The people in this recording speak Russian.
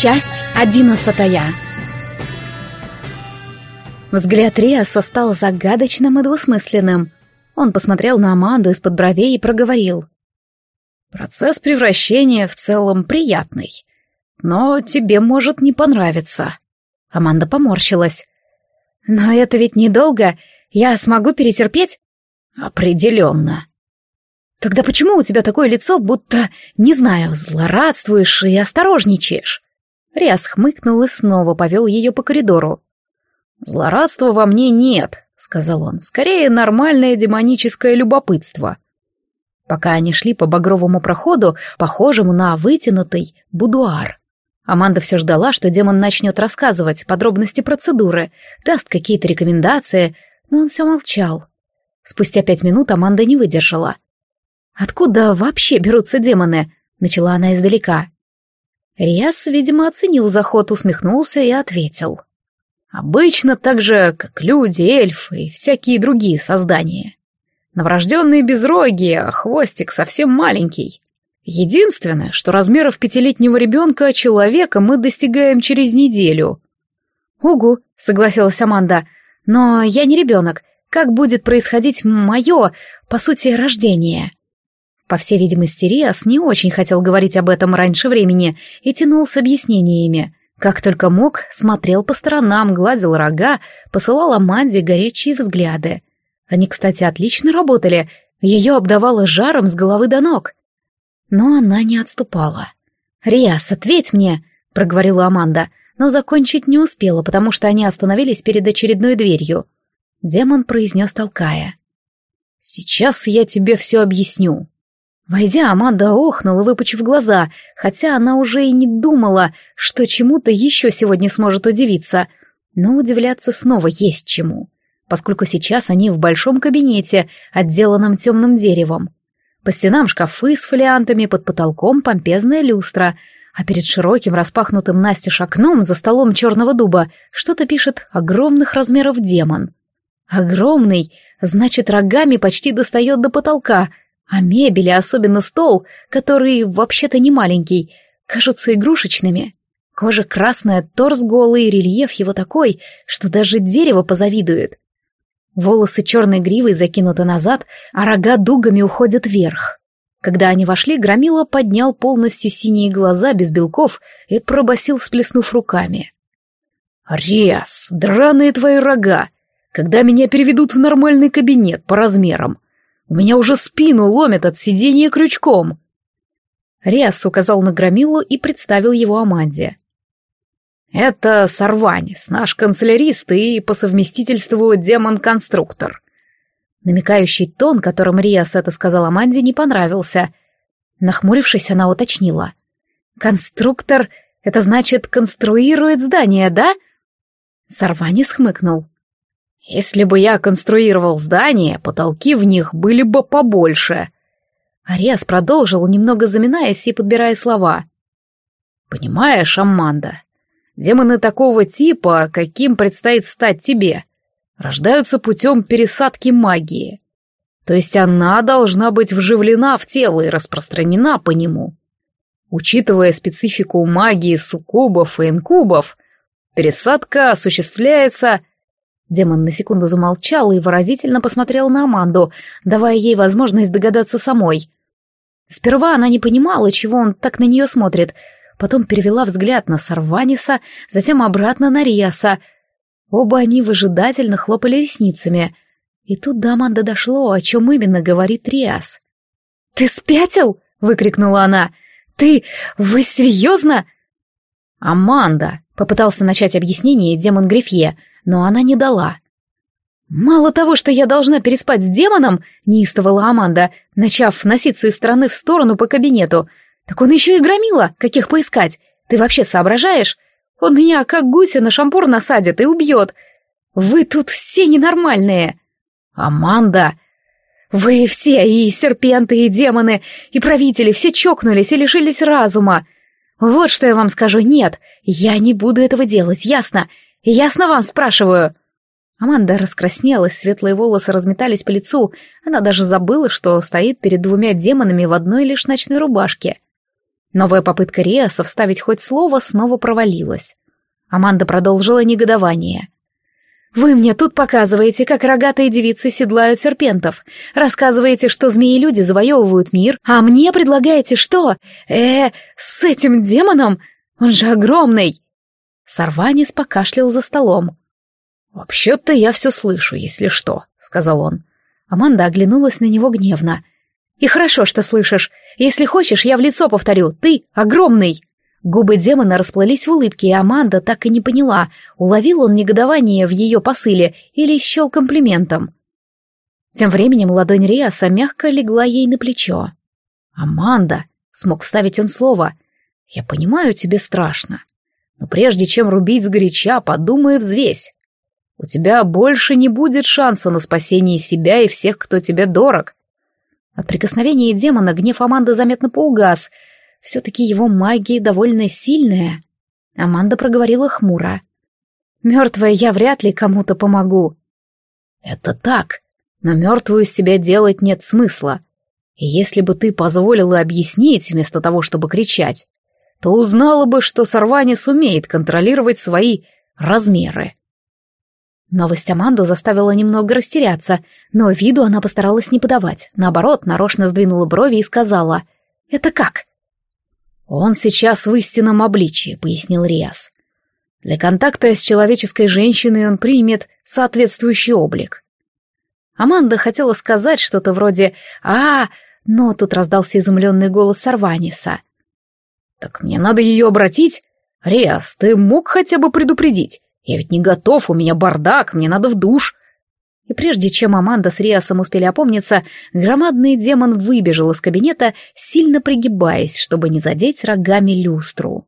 Часть одиннадцатая. Взгляд Риаса стал загадочным и двусмысленным. Он посмотрел на Аманду из-под бровей и проговорил. «Процесс превращения в целом приятный, но тебе может не понравиться». Аманда поморщилась. «Но это ведь недолго. Я смогу перетерпеть?» «Определенно». «Тогда почему у тебя такое лицо, будто, не знаю, злорадствуешь и осторожничаешь?» Риас хмыкнул и снова повел ее по коридору. «Злорадства во мне нет», — сказал он, — «скорее нормальное демоническое любопытство». Пока они шли по багровому проходу, похожему на вытянутый будуар. Аманда все ждала, что демон начнет рассказывать подробности процедуры, даст какие-то рекомендации, но он все молчал. Спустя пять минут Аманда не выдержала. «Откуда вообще берутся демоны?» — начала она издалека. Риас, видимо, оценил заход, усмехнулся и ответил. «Обычно так же, как люди, эльфы и всякие другие создания. Новорожденные безрогие, а хвостик совсем маленький. Единственное, что размеров пятилетнего ребенка человека мы достигаем через неделю». «Угу», — согласилась Аманда, — «но я не ребенок. Как будет происходить мое, по сути, рождение?» По всей видимости, Риас не очень хотел говорить об этом раньше времени и тянул с объяснениями. Как только мог, смотрел по сторонам, гладил рога, посылал Аманде горячие взгляды. Они, кстати, отлично работали, ее обдавало жаром с головы до ног. Но она не отступала. «Риас, ответь мне!» — проговорила Аманда, но закончить не успела, потому что они остановились перед очередной дверью. Демон произнес, толкая. «Сейчас я тебе все объясню». Войдя, Аманда охнула, выпучив глаза, хотя она уже и не думала, что чему-то еще сегодня сможет удивиться. Но удивляться снова есть чему, поскольку сейчас они в большом кабинете, отделанном темным деревом. По стенам шкафы с фолиантами, под потолком помпезная люстра, а перед широким распахнутым настежь окном за столом черного дуба что-то пишет огромных размеров демон. Огромный, значит, рогами почти достает до потолка — а мебели, особенно стол, который вообще-то не маленький, кажутся игрушечными. Кожа красная, торс голый, рельеф его такой, что даже дерево позавидует. Волосы черной гривой закинуты назад, а рога дугами уходят вверх. Когда они вошли, Громила поднял полностью синие глаза без белков и пробасил, всплеснув руками. «Рес, драные твои рога! Когда меня переведут в нормальный кабинет по размерам, у меня уже спину ломит от сидения крючком. Риас указал на Громилу и представил его Аманде. «Это Сарванис, наш канцелярист и по совместительству демон-конструктор». Намекающий тон, которым Риас это сказал Аманде, не понравился. Нахмурившись, она уточнила. «Конструктор — это значит, конструирует здание, да?» Сарванис хмыкнул. Если бы я конструировал здание, потолки в них были бы побольше. Ариас продолжил, немного заминаясь и подбирая слова. Понимаешь, Аманда, демоны такого типа, каким предстоит стать тебе, рождаются путем пересадки магии. То есть она должна быть вживлена в тело и распространена по нему. Учитывая специфику магии суккубов и инкубов, пересадка осуществляется Демон на секунду замолчал и выразительно посмотрел на Аманду, давая ей возможность догадаться самой. Сперва она не понимала, чего он так на нее смотрит, потом перевела взгляд на Сарваниса, затем обратно на Риаса. Оба они выжидательно хлопали ресницами. И тут до Аманды дошло, о чем именно говорит Риас. «Ты спятил?» — выкрикнула она. «Ты... Вы серьезно?» «Аманда!» — попытался начать объяснение демон Грифье — но она не дала. «Мало того, что я должна переспать с демоном», — неистовала Аманда, начав носиться из стороны в сторону по кабинету, «так он еще и громила, каких поискать. Ты вообще соображаешь? Он меня как гуся на шампур насадит и убьет. Вы тут все ненормальные». «Аманда!» «Вы все, и серпенты, и демоны, и правители, все чокнулись и лишились разума. Вот что я вам скажу, нет, я не буду этого делать, ясно? Ясно вам спрашиваю?» Аманда раскраснелась, светлые волосы разметались по лицу, она даже забыла, что стоит перед двумя демонами в одной лишь ночной рубашке. Новая попытка Риаса вставить хоть слово снова провалилась. Аманда продолжила негодование. «Вы мне тут показываете, как рогатые девицы седлают серпентов, рассказываете, что змеи-люди завоевывают мир, а мне предлагаете что? э с этим демоном? Он же огромный!» Сарванис покашлял за столом. «Вообще-то я все слышу, если что», — сказал он. Аманда оглянулась на него гневно. «И хорошо, что слышишь. Если хочешь, я в лицо повторю. Ты огромный!» Губы демона расплылись в улыбке, и Аманда так и не поняла, уловил он негодование в ее посыле или счел комплиментом. Тем временем ладонь Риаса мягко легла ей на плечо. «Аманда!» — смог вставить он слово. «Я понимаю, тебе страшно. Но прежде чем рубить сгоряча, подумай и взвесь. У тебя больше не будет шанса на спасение себя и всех, кто тебе дорог. От прикосновения демона гнев Аманды заметно поугас. Все-таки его магия довольно сильная. Аманда проговорила хмуро. «Мертвая я вряд ли кому-то помогу». «Это так, но мертвую из себя делать нет смысла. И если бы ты позволила объяснить вместо того, чтобы кричать, то узнала бы, что Сорвани сумеет контролировать свои размеры». Новость Аманду заставила немного растеряться, но виду она постаралась не подавать. Наоборот, нарочно сдвинула брови и сказала «Это как?» «Он сейчас в истинном обличии», — пояснил Риас. «Для контакта с человеческой женщиной он примет соответствующий облик». Аманда хотела сказать что-то вроде «А!», но тут раздался изумленный голос Сарваниса. «Так мне надо ее обратить? Риас, ты мог хотя бы предупредить? Я ведь не готов, у меня бардак, мне надо в душ. И прежде чем Аманда с Риасом успели опомниться, громадный демон выбежал из кабинета, сильно пригибаясь, чтобы не задеть рогами люстру.